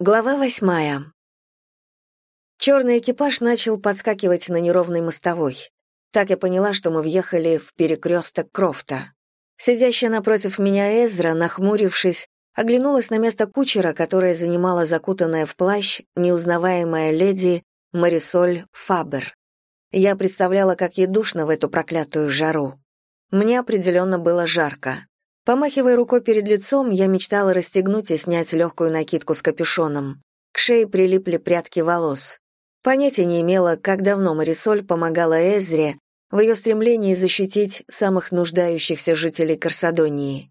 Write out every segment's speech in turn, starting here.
Глава восьмая. Черный экипаж начал подскакивать на неровной мостовой. Так я поняла, что мы въехали в перекресток Крофта. Сидящая напротив меня Эзра, нахмурившись, оглянулась на место кучера, которое занимала закутанная в плащ неузнаваемая леди Марисоль Фабер. Я представляла, как ей душно в эту проклятую жару. Мне определенно было жарко. Помахивая рукой перед лицом, я мечтала расстегнуть и снять легкую накидку с капюшоном. К шее прилипли прядки волос. Понятия не имела, как давно Марисоль помогала Эзре в ее стремлении защитить самых нуждающихся жителей Корсадонии.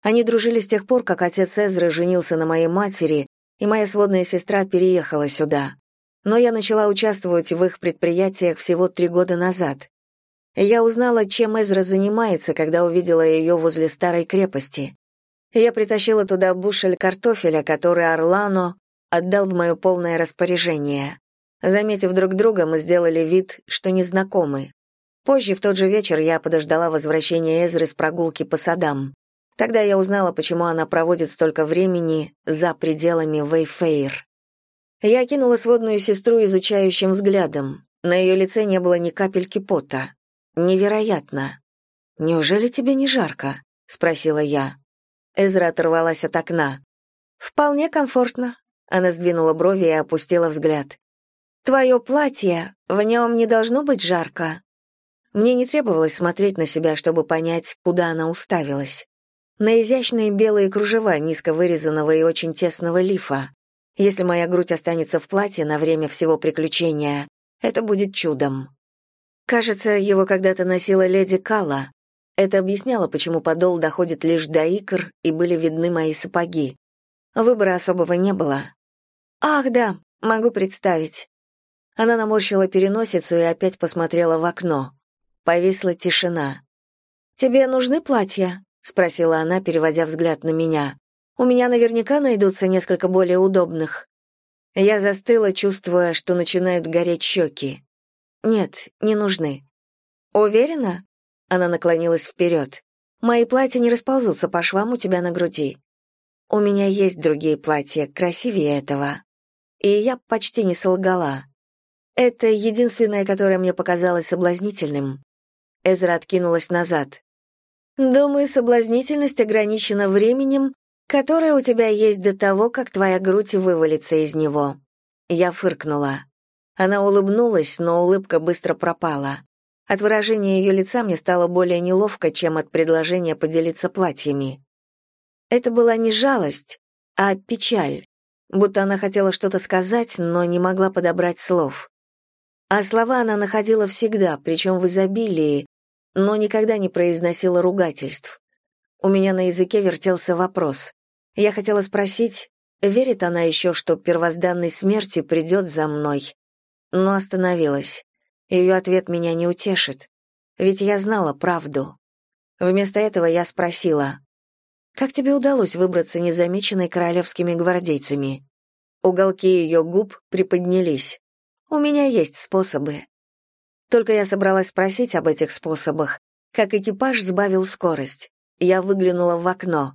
Они дружили с тех пор, как отец Эзры женился на моей матери, и моя сводная сестра переехала сюда. Но я начала участвовать в их предприятиях всего три года назад. Я узнала, чем Эзра занимается, когда увидела ее возле старой крепости. Я притащила туда бушель картофеля, который Орлано отдал в мое полное распоряжение. Заметив друг друга, мы сделали вид, что не знакомы. Позже, в тот же вечер, я подождала возвращения Эзры с прогулки по садам. Тогда я узнала, почему она проводит столько времени за пределами Вейфейр. Я кинула сводную сестру изучающим взглядом. На ее лице не было ни капельки пота. Невероятно. Неужели тебе не жарко? спросила я. Эзра оторвалась от окна. Вполне комфортно. Она сдвинула брови и опустила взгляд. Твое платье, в нем не должно быть жарко. Мне не требовалось смотреть на себя, чтобы понять, куда она уставилась. На изящные белые кружева низко вырезанного и очень тесного лифа. Если моя грудь останется в платье на время всего приключения, это будет чудом. Кажется, его когда-то носила леди Кала. Это объясняло, почему подол доходит лишь до икр и были видны мои сапоги. Выбора особого не было. «Ах, да, могу представить». Она наморщила переносицу и опять посмотрела в окно. Повисла тишина. «Тебе нужны платья?» — спросила она, переводя взгляд на меня. «У меня наверняка найдутся несколько более удобных». Я застыла, чувствуя, что начинают гореть щеки. «Нет, не нужны». «Уверена?» Она наклонилась вперед. «Мои платья не расползутся по швам у тебя на груди. У меня есть другие платья, красивее этого». И я почти не солгала. Это единственное, которое мне показалось соблазнительным. Эзра откинулась назад. «Думаю, соблазнительность ограничена временем, которое у тебя есть до того, как твоя грудь вывалится из него». Я фыркнула. Она улыбнулась, но улыбка быстро пропала. От выражения ее лица мне стало более неловко, чем от предложения поделиться платьями. Это была не жалость, а печаль, будто она хотела что-то сказать, но не могла подобрать слов. А слова она находила всегда, причем в изобилии, но никогда не произносила ругательств. У меня на языке вертелся вопрос. Я хотела спросить, верит она еще, что первозданной смерти придет за мной, но остановилась. Ее ответ меня не утешит, ведь я знала правду. Вместо этого я спросила, «Как тебе удалось выбраться незамеченной королевскими гвардейцами?» Уголки ее губ приподнялись. «У меня есть способы». Только я собралась спросить об этих способах, как экипаж сбавил скорость. Я выглянула в окно.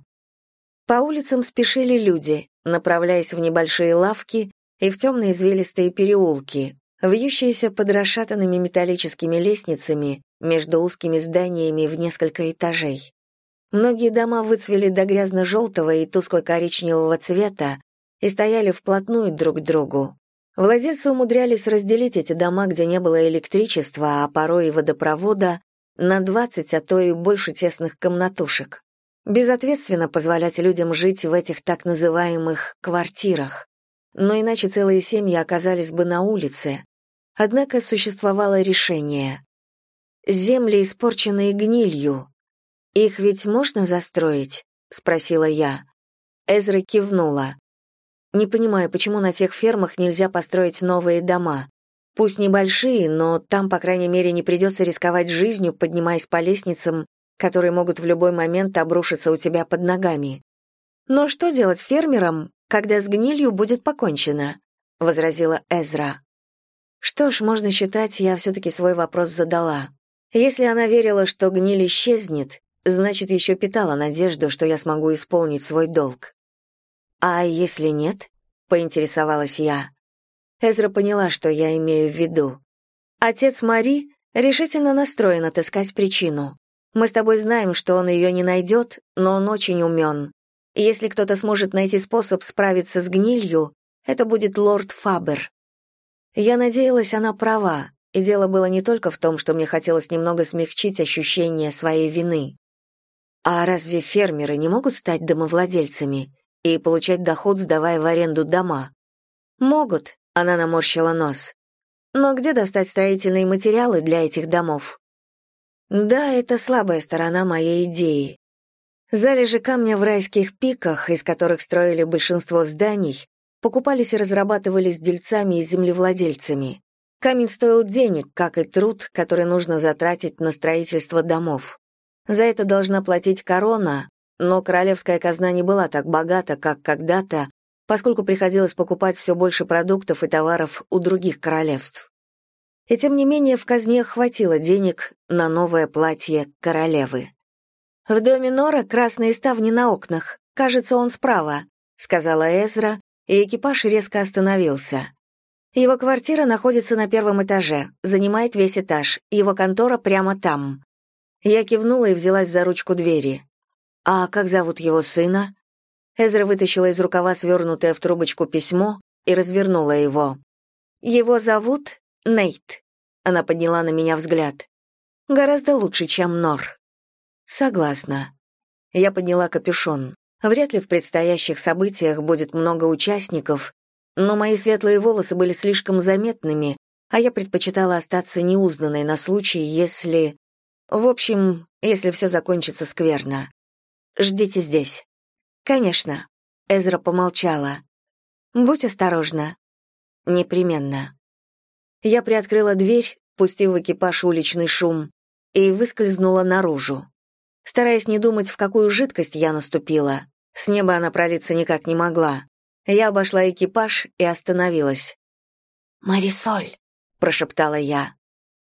По улицам спешили люди, направляясь в небольшие лавки и в темные извилистые переулки, вьющиеся под расшатанными металлическими лестницами между узкими зданиями в несколько этажей. Многие дома выцвели до грязно-желтого и тускло-коричневого цвета и стояли вплотную друг к другу. Владельцы умудрялись разделить эти дома, где не было электричества, а порой и водопровода, на 20, а то и больше тесных комнатушек. Безответственно позволять людям жить в этих так называемых «квартирах». Но иначе целые семьи оказались бы на улице, Однако существовало решение. Земли, испорченные гнилью. Их ведь можно застроить? спросила я. Эзра кивнула. Не понимаю, почему на тех фермах нельзя построить новые дома. Пусть небольшие, но там, по крайней мере, не придется рисковать жизнью, поднимаясь по лестницам, которые могут в любой момент обрушиться у тебя под ногами. Но что делать фермерам, когда с гнилью будет покончено? возразила Эзра. Что ж, можно считать, я все-таки свой вопрос задала. Если она верила, что гниль исчезнет, значит, еще питала надежду, что я смогу исполнить свой долг. А если нет? — поинтересовалась я. Эзра поняла, что я имею в виду. Отец Мари решительно настроен отыскать причину. Мы с тобой знаем, что он ее не найдет, но он очень умен. Если кто-то сможет найти способ справиться с гнилью, это будет лорд Фабер. Я надеялась, она права, и дело было не только в том, что мне хотелось немного смягчить ощущение своей вины. А разве фермеры не могут стать домовладельцами и получать доход, сдавая в аренду дома? Могут, она наморщила нос. Но где достать строительные материалы для этих домов? Да, это слабая сторона моей идеи. Залежи камня в райских пиках, из которых строили большинство зданий, покупались и разрабатывались дельцами и землевладельцами. Камень стоил денег, как и труд, который нужно затратить на строительство домов. За это должна платить корона, но королевская казна не была так богата, как когда-то, поскольку приходилось покупать все больше продуктов и товаров у других королевств. И тем не менее в казне хватило денег на новое платье королевы. «В доме Нора красные ставни на окнах. Кажется, он справа», — сказала Эзра, и экипаж резко остановился. Его квартира находится на первом этаже, занимает весь этаж, его контора прямо там. Я кивнула и взялась за ручку двери. «А как зовут его сына?» Эзра вытащила из рукава свернутое в трубочку письмо и развернула его. «Его зовут Нейт». Она подняла на меня взгляд. «Гораздо лучше, чем Нор». «Согласна». Я подняла капюшон. Вряд ли в предстоящих событиях будет много участников, но мои светлые волосы были слишком заметными, а я предпочитала остаться неузнанной на случай, если... В общем, если все закончится скверно. Ждите здесь. «Конечно». Эзра помолчала. «Будь осторожна». «Непременно». Я приоткрыла дверь, пустив в экипаж уличный шум, и выскользнула наружу. Стараясь не думать, в какую жидкость я наступила, с неба она пролиться никак не могла. Я обошла экипаж и остановилась. «Марисоль», — прошептала я.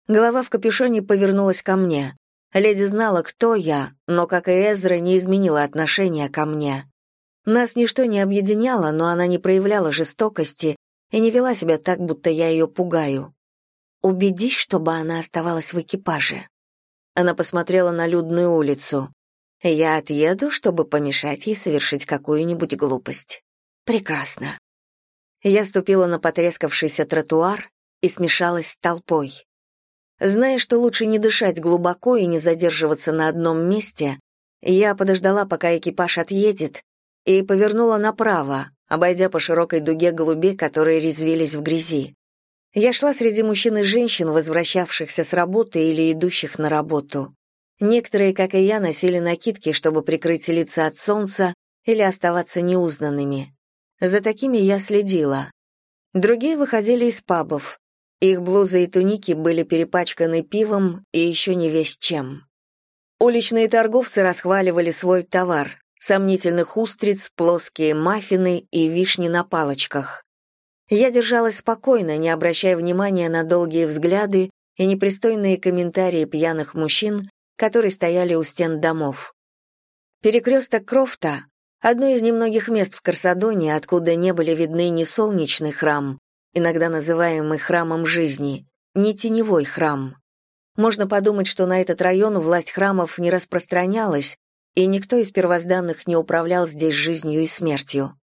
Голова в капюшоне повернулась ко мне. Леди знала, кто я, но, как и Эзра, не изменила отношения ко мне. Нас ничто не объединяло, но она не проявляла жестокости и не вела себя так, будто я ее пугаю. «Убедись, чтобы она оставалась в экипаже». Она посмотрела на людную улицу. «Я отъеду, чтобы помешать ей совершить какую-нибудь глупость». «Прекрасно». Я ступила на потрескавшийся тротуар и смешалась с толпой. Зная, что лучше не дышать глубоко и не задерживаться на одном месте, я подождала, пока экипаж отъедет, и повернула направо, обойдя по широкой дуге голубей, которые резвились в грязи. Я шла среди мужчин и женщин, возвращавшихся с работы или идущих на работу. Некоторые, как и я, носили накидки, чтобы прикрыть лица от солнца или оставаться неузнанными. За такими я следила. Другие выходили из пабов. Их блузы и туники были перепачканы пивом и еще не весь чем. Уличные торговцы расхваливали свой товар — сомнительных устриц, плоские маффины и вишни на палочках. Я держалась спокойно, не обращая внимания на долгие взгляды и непристойные комментарии пьяных мужчин, которые стояли у стен домов. Перекресток Крофта — одно из немногих мест в Карсадоне, откуда не были видны ни солнечный храм, иногда называемый храмом жизни, не теневой храм. Можно подумать, что на этот район власть храмов не распространялась, и никто из первозданных не управлял здесь жизнью и смертью.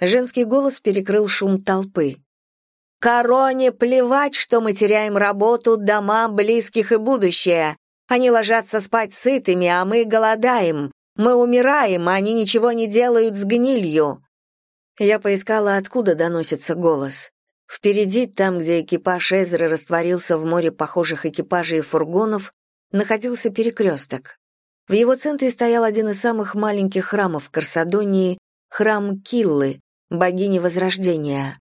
Женский голос перекрыл шум толпы. «Короне плевать, что мы теряем работу, дома, близких и будущее. Они ложатся спать сытыми, а мы голодаем. Мы умираем, а они ничего не делают с гнилью». Я поискала, откуда доносится голос. Впереди, там, где экипаж Эзры растворился в море похожих экипажей и фургонов, находился перекресток. В его центре стоял один из самых маленьких храмов в Карсадонии — храм Киллы, богини Возрождения.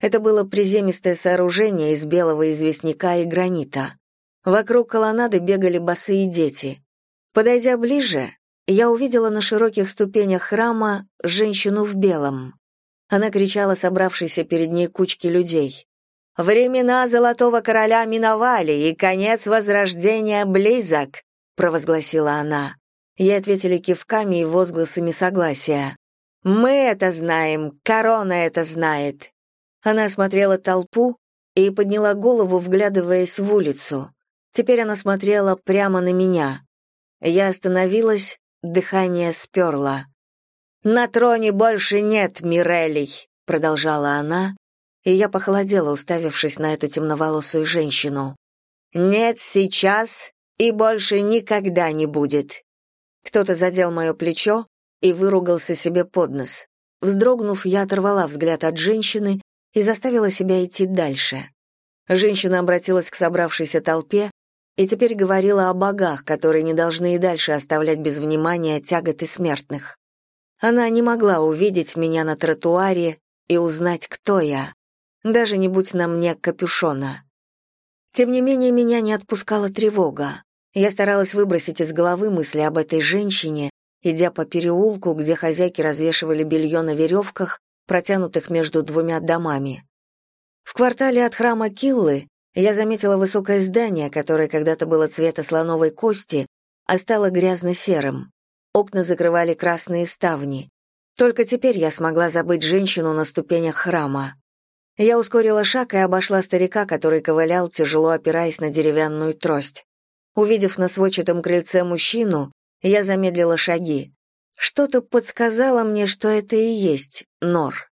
Это было приземистое сооружение из белого известняка и гранита. Вокруг колоннады бегали босые дети. Подойдя ближе, я увидела на широких ступенях храма женщину в белом. Она кричала собравшейся перед ней кучке людей. «Времена Золотого Короля миновали, и конец Возрождения близок», провозгласила она. Ей ответили кивками и возгласами согласия. Мы это знаем, корона это знает. Она смотрела толпу и подняла голову, вглядываясь в улицу. Теперь она смотрела прямо на меня. Я остановилась, дыхание сперло. «На троне больше нет Мирелей», — продолжала она, и я похолодела, уставившись на эту темноволосую женщину. «Нет сейчас и больше никогда не будет». Кто-то задел мое плечо и выругался себе под нос. Вздрогнув, я оторвала взгляд от женщины и заставила себя идти дальше. Женщина обратилась к собравшейся толпе и теперь говорила о богах, которые не должны и дальше оставлять без внимания тяготы смертных. Она не могла увидеть меня на тротуаре и узнать, кто я, даже не будь на мне капюшона. Тем не менее, меня не отпускала тревога. Я старалась выбросить из головы мысли об этой женщине, идя по переулку, где хозяйки развешивали белье на веревках, протянутых между двумя домами. В квартале от храма Киллы я заметила высокое здание, которое когда-то было цвета слоновой кости, а стало грязно-серым. Окна закрывали красные ставни. Только теперь я смогла забыть женщину на ступенях храма. Я ускорила шаг и обошла старика, который ковылял, тяжело опираясь на деревянную трость. Увидев на сводчатом крыльце мужчину, я замедлила шаги. Что-то подсказало мне, что это и есть Нор.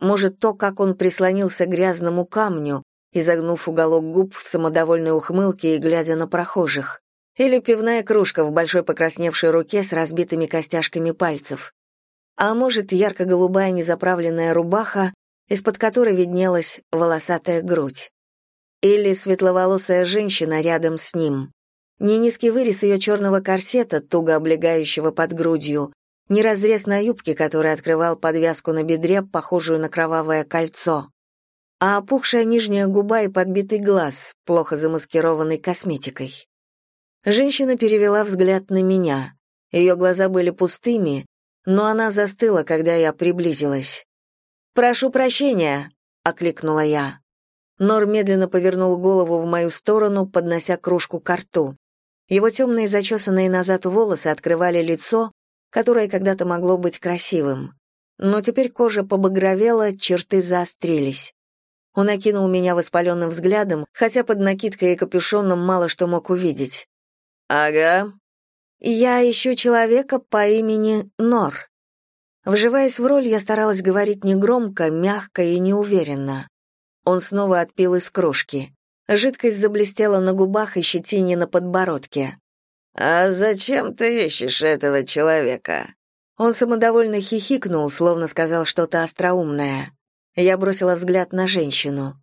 Может, то, как он прислонился к грязному камню, изогнув уголок губ в самодовольной ухмылке и глядя на прохожих. Или пивная кружка в большой покрасневшей руке с разбитыми костяшками пальцев. А может, ярко-голубая незаправленная рубаха, из-под которой виднелась волосатая грудь. Или светловолосая женщина рядом с ним. Не низкий вырез ее черного корсета, туго облегающего под грудью, не разрез на юбке, который открывал подвязку на бедре, похожую на кровавое кольцо а опухшая нижняя губа и подбитый глаз, плохо замаскированный косметикой. Женщина перевела взгляд на меня. Ее глаза были пустыми, но она застыла, когда я приблизилась. «Прошу прощения», — окликнула я. Нор медленно повернул голову в мою сторону, поднося кружку к рту. Его темные зачесанные назад волосы открывали лицо, которое когда-то могло быть красивым. Но теперь кожа побагровела, черты заострились. Он окинул меня воспаленным взглядом, хотя под накидкой и капюшоном мало что мог увидеть. «Ага». «Я ищу человека по имени Нор». Вживаясь в роль, я старалась говорить негромко, мягко и неуверенно. Он снова отпил из кружки. Жидкость заблестела на губах и щетине на подбородке. «А зачем ты ищешь этого человека?» Он самодовольно хихикнул, словно сказал что-то остроумное. Я бросила взгляд на женщину.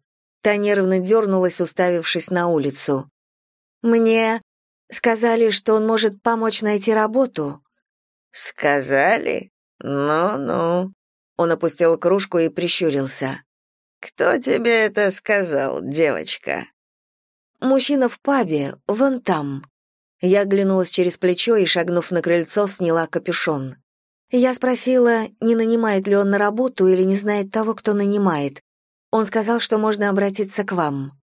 Та нервно дернулась, уставившись на улицу. «Мне сказали, что он может помочь найти работу». «Сказали? Ну-ну». Он опустил кружку и прищурился. «Кто тебе это сказал, девочка?» «Мужчина в пабе, вон там». Я оглянулась через плечо и, шагнув на крыльцо, сняла капюшон. Я спросила, не нанимает ли он на работу или не знает того, кто нанимает. Он сказал, что можно обратиться к вам.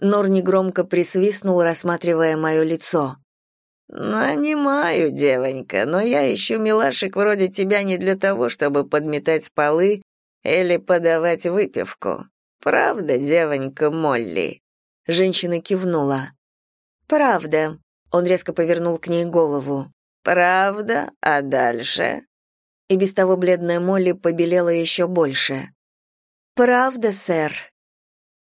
Нор негромко присвистнул, рассматривая мое лицо. «Нанимаю, девонька, но я ищу милашек вроде тебя не для того, чтобы подметать полы или подавать выпивку. Правда, девонька Молли?» Женщина кивнула. «Правда», — он резко повернул к ней голову. «Правда? А дальше?» И без того бледная Молли побелела еще больше. «Правда, сэр?»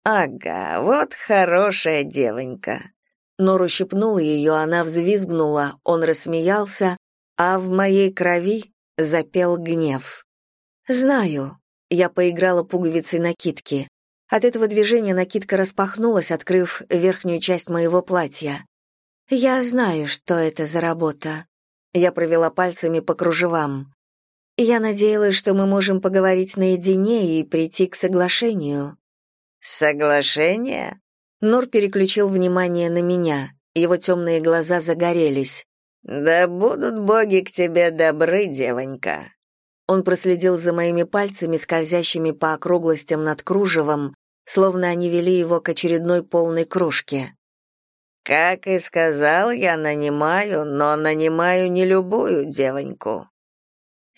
«Ага, вот хорошая девонька». Нору щипнула ее, она взвизгнула, он рассмеялся, а в моей крови запел гнев. «Знаю». Я поиграла пуговицей накидки. От этого движения накидка распахнулась, открыв верхнюю часть моего платья. «Я знаю, что это за работа. Я провела пальцами по кружевам. Я надеялась, что мы можем поговорить наедине и прийти к соглашению. Соглашение? Нор переключил внимание на меня. Его темные глаза загорелись. Да будут боги к тебе добры, девонька. Он проследил за моими пальцами, скользящими по округлостям над кружевом, словно они вели его к очередной полной кружке. Как и сказал, я нанимаю, но нанимаю не любую девоньку.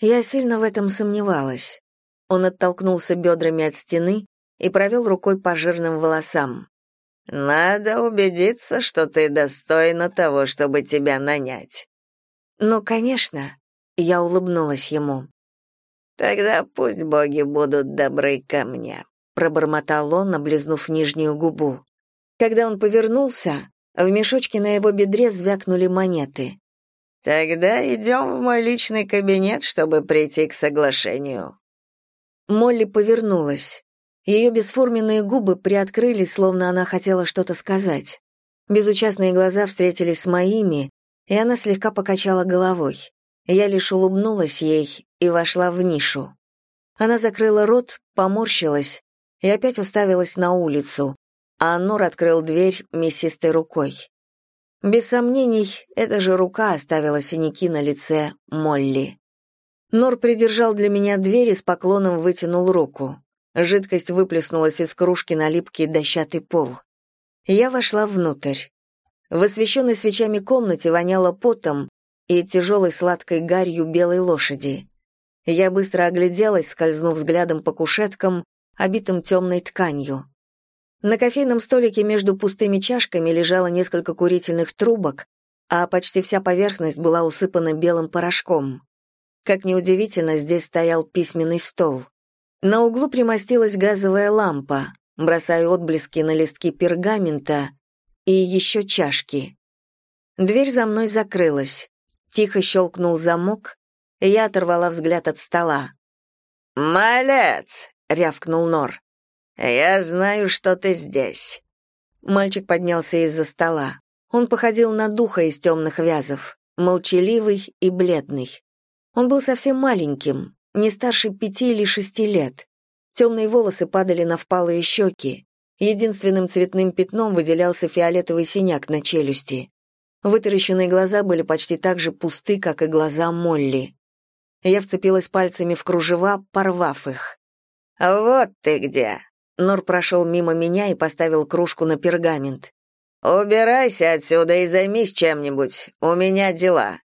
Я сильно в этом сомневалась. Он оттолкнулся бедрами от стены и провел рукой по жирным волосам. «Надо убедиться, что ты достойна того, чтобы тебя нанять». «Ну, конечно», — я улыбнулась ему. «Тогда пусть боги будут добры ко мне», — пробормотал он, облизнув нижнюю губу. Когда он повернулся, в мешочке на его бедре звякнули монеты. «Тогда идем в мой личный кабинет, чтобы прийти к соглашению». Молли повернулась. Ее бесформенные губы приоткрылись, словно она хотела что-то сказать. Безучастные глаза встретились с моими, и она слегка покачала головой. Я лишь улыбнулась ей и вошла в нишу. Она закрыла рот, поморщилась и опять уставилась на улицу, а Нор открыл дверь мясистой рукой. Без сомнений, эта же рука оставила синяки на лице Молли. Нор придержал для меня дверь и с поклоном вытянул руку. Жидкость выплеснулась из кружки на липкий дощатый пол. Я вошла внутрь. В освещенной свечами комнате воняло потом и тяжелой сладкой гарью белой лошади. Я быстро огляделась, скользнув взглядом по кушеткам, обитым темной тканью. На кофейном столике между пустыми чашками лежало несколько курительных трубок, а почти вся поверхность была усыпана белым порошком. Как неудивительно, здесь стоял письменный стол. На углу примостилась газовая лампа, бросая отблески на листки пергамента и еще чашки. Дверь за мной закрылась. Тихо щелкнул замок, я оторвала взгляд от стола. «Малец!» — рявкнул Нор. «Я знаю, что ты здесь». Мальчик поднялся из-за стола. Он походил на духа из темных вязов, молчаливый и бледный. Он был совсем маленьким, не старше пяти или шести лет. Темные волосы падали на впалые щеки. Единственным цветным пятном выделялся фиолетовый синяк на челюсти. Вытаращенные глаза были почти так же пусты, как и глаза Молли. Я вцепилась пальцами в кружева, порвав их. «Вот ты где!» Нор прошел мимо меня и поставил кружку на пергамент. «Убирайся отсюда и займись чем-нибудь. У меня дела».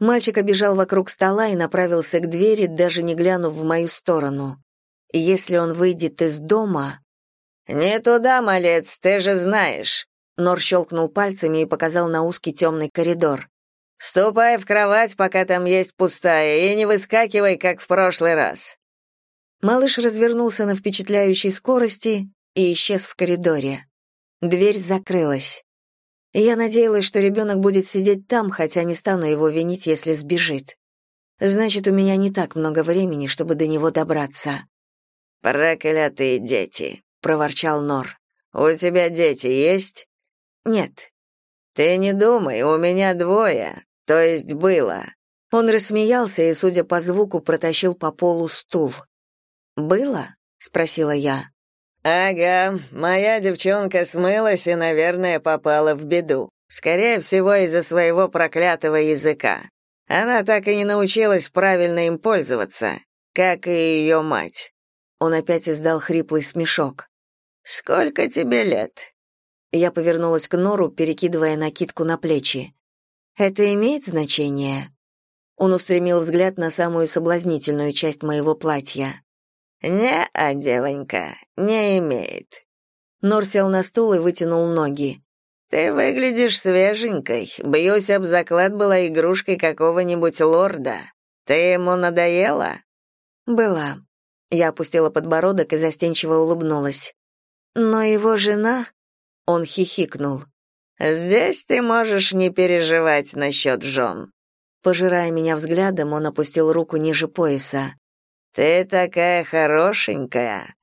Мальчик обежал вокруг стола и направился к двери, даже не глянув в мою сторону. Если он выйдет из дома... «Не туда, малец, ты же знаешь!» Нор щелкнул пальцами и показал на узкий темный коридор. «Ступай в кровать, пока там есть пустая, и не выскакивай, как в прошлый раз». Малыш развернулся на впечатляющей скорости и исчез в коридоре. Дверь закрылась. Я надеялась, что ребенок будет сидеть там, хотя не стану его винить, если сбежит. Значит, у меня не так много времени, чтобы до него добраться. «Проклятые дети», — проворчал Нор. «У тебя дети есть?» «Нет». «Ты не думай, у меня двое, то есть было». Он рассмеялся и, судя по звуку, протащил по полу стул. «Было?» — спросила я. «Ага, моя девчонка смылась и, наверное, попала в беду. Скорее всего, из-за своего проклятого языка. Она так и не научилась правильно им пользоваться, как и ее мать». Он опять издал хриплый смешок. «Сколько тебе лет?» Я повернулась к Нору, перекидывая накидку на плечи. «Это имеет значение?» Он устремил взгляд на самую соблазнительную часть моего платья. «Не-а, девонька, не имеет». Нор сел на стул и вытянул ноги. «Ты выглядишь свеженькой. Бьюсь об заклад была игрушкой какого-нибудь лорда. Ты ему надоела?» «Была». Я опустила подбородок и застенчиво улыбнулась. «Но его жена...» Он хихикнул. «Здесь ты можешь не переживать насчет жен». Пожирая меня взглядом, он опустил руку ниже пояса. Ты такая хорошенькая.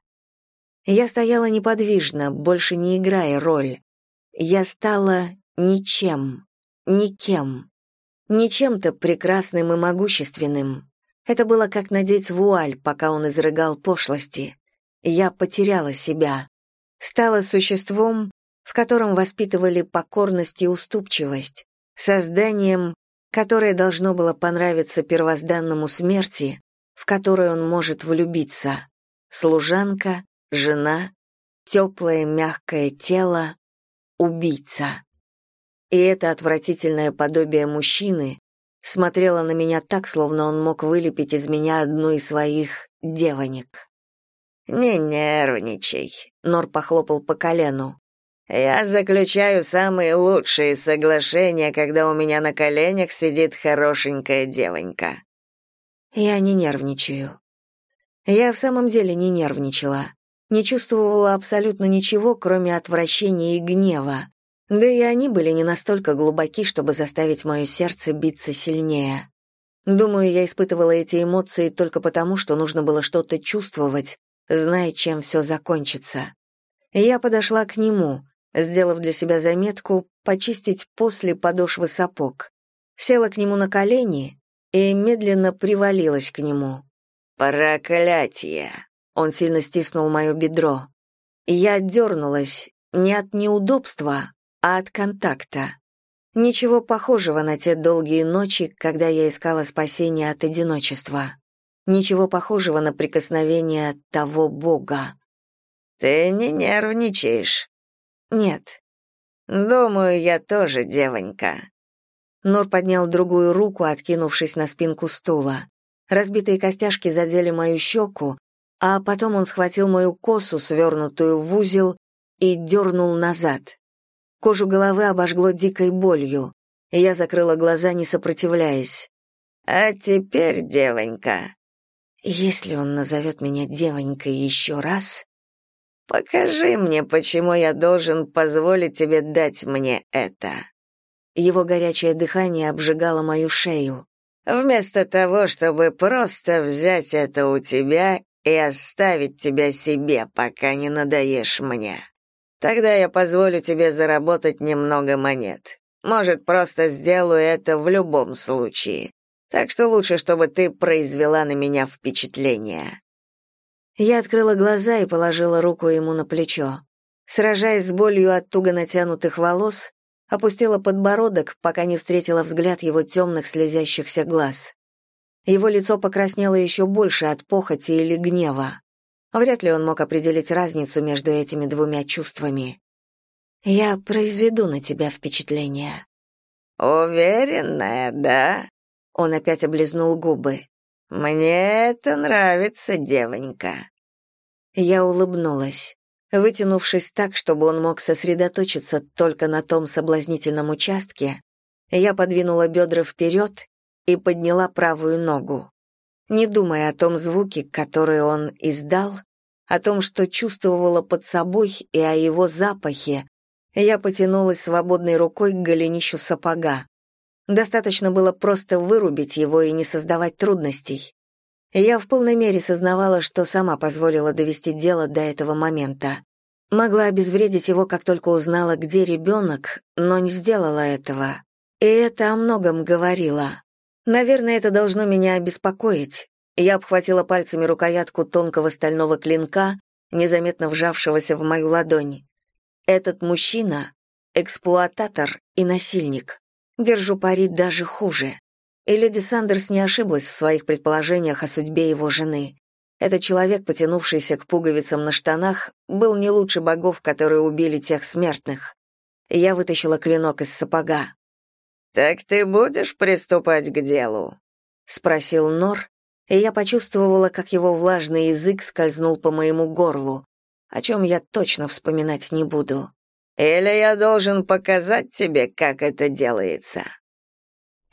Я стояла неподвижно, больше не играя роль. Я стала ничем, никем. Не чем-то прекрасным и могущественным. Это было как надеть вуаль, пока он изрыгал пошлости. Я потеряла себя. Стала существом, в котором воспитывали покорность и уступчивость, созданием, которое должно было понравиться первозданному смерти, в которой он может влюбиться. Служанка, жена, теплое мягкое тело, убийца. И это отвратительное подобие мужчины смотрела на меня так, словно он мог вылепить из меня одну из своих девонек. «Не нервничай», — Нор похлопал по колену. «Я заключаю самые лучшие соглашения, когда у меня на коленях сидит хорошенькая девонька». Я не нервничаю. Я в самом деле не нервничала. Не чувствовала абсолютно ничего, кроме отвращения и гнева. Да и они были не настолько глубоки, чтобы заставить мое сердце биться сильнее. Думаю, я испытывала эти эмоции только потому, что нужно было что-то чувствовать, зная, чем все закончится. Я подошла к нему, сделав для себя заметку почистить после подошвы сапог. Села к нему на колени и медленно привалилась к нему. «Проклятие!» Он сильно стиснул мое бедро. Я дернулась, не от неудобства, а от контакта. Ничего похожего на те долгие ночи, когда я искала спасения от одиночества. Ничего похожего на прикосновение того бога. «Ты не нервничаешь?» «Нет». «Думаю, я тоже девонька». Нор поднял другую руку, откинувшись на спинку стула. Разбитые костяшки задели мою щеку, а потом он схватил мою косу, свернутую в узел, и дернул назад. Кожу головы обожгло дикой болью. Я закрыла глаза, не сопротивляясь. «А теперь, девонька...» «Если он назовет меня девонькой еще раз...» «Покажи мне, почему я должен позволить тебе дать мне это». Его горячее дыхание обжигало мою шею. «Вместо того, чтобы просто взять это у тебя и оставить тебя себе, пока не надоешь мне». Тогда я позволю тебе заработать немного монет. Может, просто сделаю это в любом случае. Так что лучше, чтобы ты произвела на меня впечатление». Я открыла глаза и положила руку ему на плечо. Сражаясь с болью от туго натянутых волос, опустила подбородок, пока не встретила взгляд его темных слезящихся глаз. Его лицо покраснело еще больше от похоти или гнева. Вряд ли он мог определить разницу между этими двумя чувствами. «Я произведу на тебя впечатление». «Уверенная, да?» Он опять облизнул губы. «Мне это нравится, девонька». Я улыбнулась. Вытянувшись так, чтобы он мог сосредоточиться только на том соблазнительном участке, я подвинула бедра вперед и подняла правую ногу не думая о том звуке, который он издал, о том, что чувствовала под собой и о его запахе, я потянулась свободной рукой к голенищу сапога. Достаточно было просто вырубить его и не создавать трудностей. Я в полной мере сознавала, что сама позволила довести дело до этого момента. Могла обезвредить его, как только узнала, где ребенок, но не сделала этого. И это о многом говорило. Наверное, это должно меня обеспокоить. Я обхватила пальцами рукоятку тонкого стального клинка, незаметно вжавшегося в мою ладонь. Этот мужчина — эксплуататор и насильник. Держу пари даже хуже. И леди Сандерс не ошиблась в своих предположениях о судьбе его жены. Этот человек, потянувшийся к пуговицам на штанах, был не лучше богов, которые убили тех смертных. Я вытащила клинок из сапога. «Так ты будешь приступать к делу?» — спросил Нор, и я почувствовала, как его влажный язык скользнул по моему горлу, о чем я точно вспоминать не буду. «Или я должен показать тебе, как это делается?»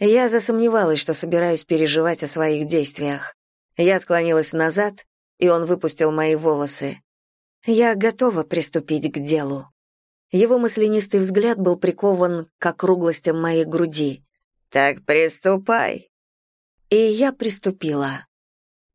Я засомневалась, что собираюсь переживать о своих действиях. Я отклонилась назад, и он выпустил мои волосы. Я готова приступить к делу. Его мысленистый взгляд был прикован к округлостям моей груди. «Так приступай». И я приступила.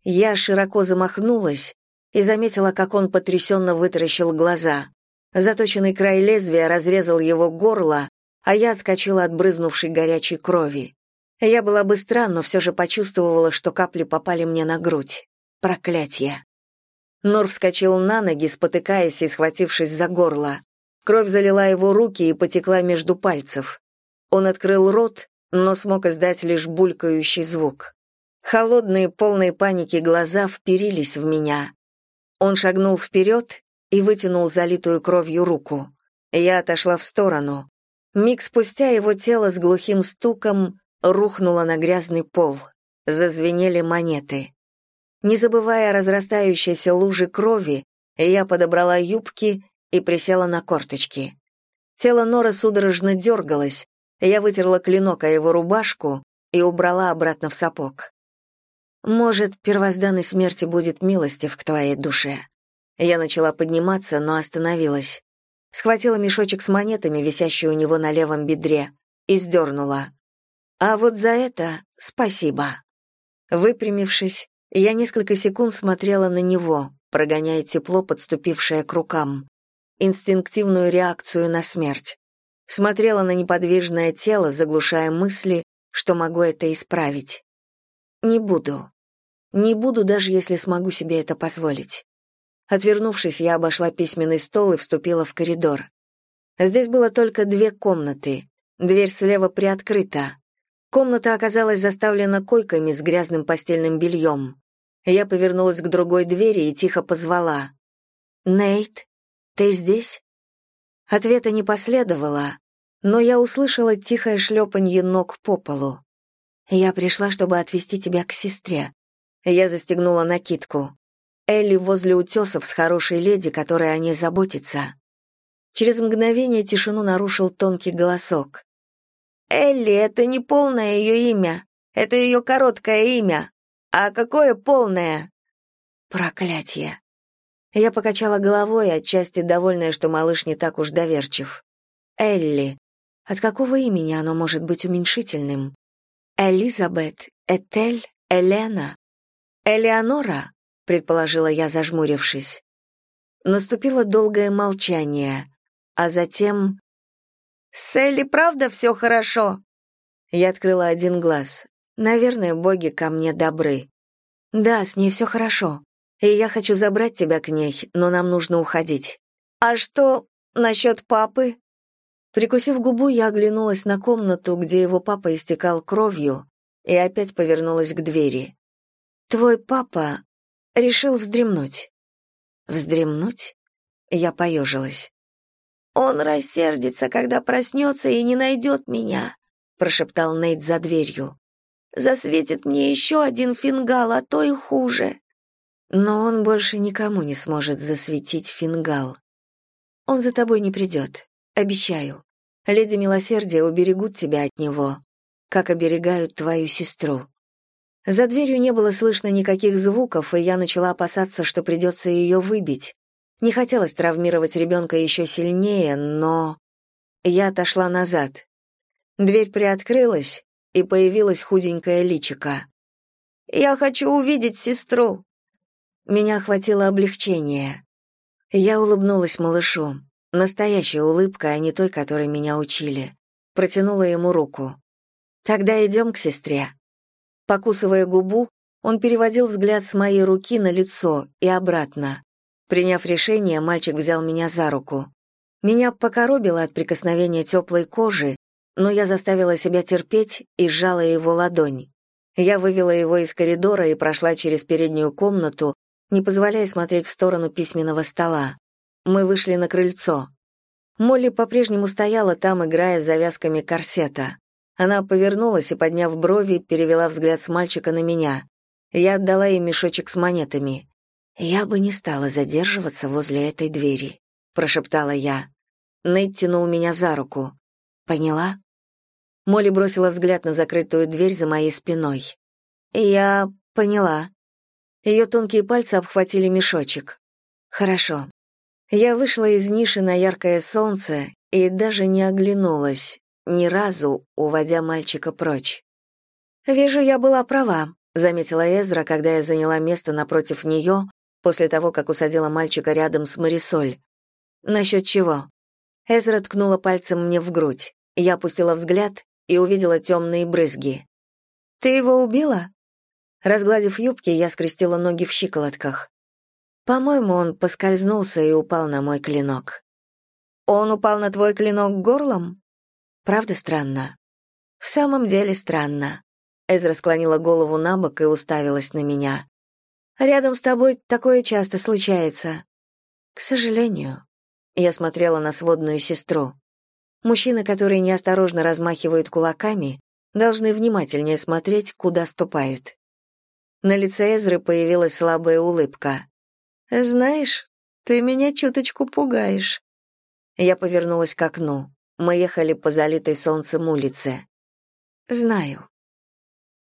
Я широко замахнулась и заметила, как он потрясенно вытаращил глаза. Заточенный край лезвия разрезал его горло, а я отскочила от брызнувшей горячей крови. Я была быстра, но все же почувствовала, что капли попали мне на грудь. Проклятье. Нор вскочил на ноги, спотыкаясь и схватившись за горло. Кровь залила его руки и потекла между пальцев. Он открыл рот, но смог издать лишь булькающий звук. Холодные, полные паники глаза вперились в меня. Он шагнул вперед и вытянул залитую кровью руку. Я отошла в сторону. Миг спустя его тело с глухим стуком рухнула на грязный пол. Зазвенели монеты. Не забывая о разрастающейся луже крови, я подобрала юбки и присела на корточки. Тело Нора судорожно дергалось, я вытерла клинок о его рубашку и убрала обратно в сапог. «Может, первозданной смерти будет милостив к твоей душе». Я начала подниматься, но остановилась. Схватила мешочек с монетами, висящий у него на левом бедре, и сдернула. «А вот за это спасибо». Выпрямившись, я несколько секунд смотрела на него, прогоняя тепло, подступившее к рукам. Инстинктивную реакцию на смерть. Смотрела на неподвижное тело, заглушая мысли, что могу это исправить. Не буду. Не буду, даже если смогу себе это позволить. Отвернувшись, я обошла письменный стол и вступила в коридор. Здесь было только две комнаты. Дверь слева приоткрыта. Комната оказалась заставлена койками с грязным постельным бельем. Я повернулась к другой двери и тихо позвала. «Нейт, ты здесь?» Ответа не последовало, но я услышала тихое шлепанье ног по полу. «Я пришла, чтобы отвезти тебя к сестре». Я застегнула накидку. Элли возле утесов с хорошей леди, которая о ней заботится. Через мгновение тишину нарушил тонкий голосок. Элли — это не полное ее имя. Это ее короткое имя. А какое полное? Проклятие. Я покачала головой, отчасти довольная, что малыш не так уж доверчив. Элли. От какого имени оно может быть уменьшительным? Элизабет, Этель, Елена. Элеонора, предположила я, зажмурившись. Наступило долгое молчание, а затем с Элли правда все хорошо?» Я открыла один глаз. Наверное, боги ко мне добры. «Да, с ней все хорошо. И я хочу забрать тебя к ней, но нам нужно уходить». «А что насчет папы?» Прикусив губу, я оглянулась на комнату, где его папа истекал кровью, и опять повернулась к двери. «Твой папа решил вздремнуть». «Вздремнуть?» Я поежилась. «Он рассердится, когда проснется и не найдет меня», — прошептал Нейт за дверью. «Засветит мне еще один фингал, а то и хуже». Но он больше никому не сможет засветить фингал. Он за тобой не придет, обещаю. Леди Милосердия уберегут тебя от него, как оберегают твою сестру. За дверью не было слышно никаких звуков, и я начала опасаться, что придется ее выбить, не хотелось травмировать ребенка еще сильнее, но... Я отошла назад. Дверь приоткрылась, и появилась худенькая личика. «Я хочу увидеть сестру!» Меня охватило облегчение. Я улыбнулась малышу. Настоящая улыбка, а не той, которой меня учили. Протянула ему руку. «Тогда идем к сестре». Покусывая губу, он переводил взгляд с моей руки на лицо и обратно. Приняв решение, мальчик взял меня за руку. Меня покоробило от прикосновения теплой кожи, но я заставила себя терпеть и сжала его ладонь. Я вывела его из коридора и прошла через переднюю комнату, не позволяя смотреть в сторону письменного стола. Мы вышли на крыльцо. Молли по-прежнему стояла там, играя с завязками корсета. Она повернулась и, подняв брови, перевела взгляд с мальчика на меня. Я отдала ей мешочек с монетами. «Я бы не стала задерживаться возле этой двери», — прошептала я. Нейт тянул меня за руку. «Поняла?» Молли бросила взгляд на закрытую дверь за моей спиной. «Я поняла». Ее тонкие пальцы обхватили мешочек. «Хорошо». Я вышла из ниши на яркое солнце и даже не оглянулась, ни разу уводя мальчика прочь. «Вижу, я была права», — заметила Эзра, когда я заняла место напротив нее, после того, как усадила мальчика рядом с Марисоль. «Насчет чего?» Эзра ткнула пальцем мне в грудь. Я опустила взгляд и увидела темные брызги. «Ты его убила?» Разгладив юбки, я скрестила ноги в щиколотках. По-моему, он поскользнулся и упал на мой клинок. «Он упал на твой клинок горлом?» «Правда странно?» «В самом деле странно». Эзра склонила голову на бок и уставилась на меня. Рядом с тобой такое часто случается. К сожалению. Я смотрела на сводную сестру. Мужчины, которые неосторожно размахивают кулаками, Должны внимательнее смотреть, куда ступают. На лице Эзры появилась слабая улыбка. «Знаешь, ты меня чуточку пугаешь». Я повернулась к окну. Мы ехали по залитой солнцем улице. «Знаю»,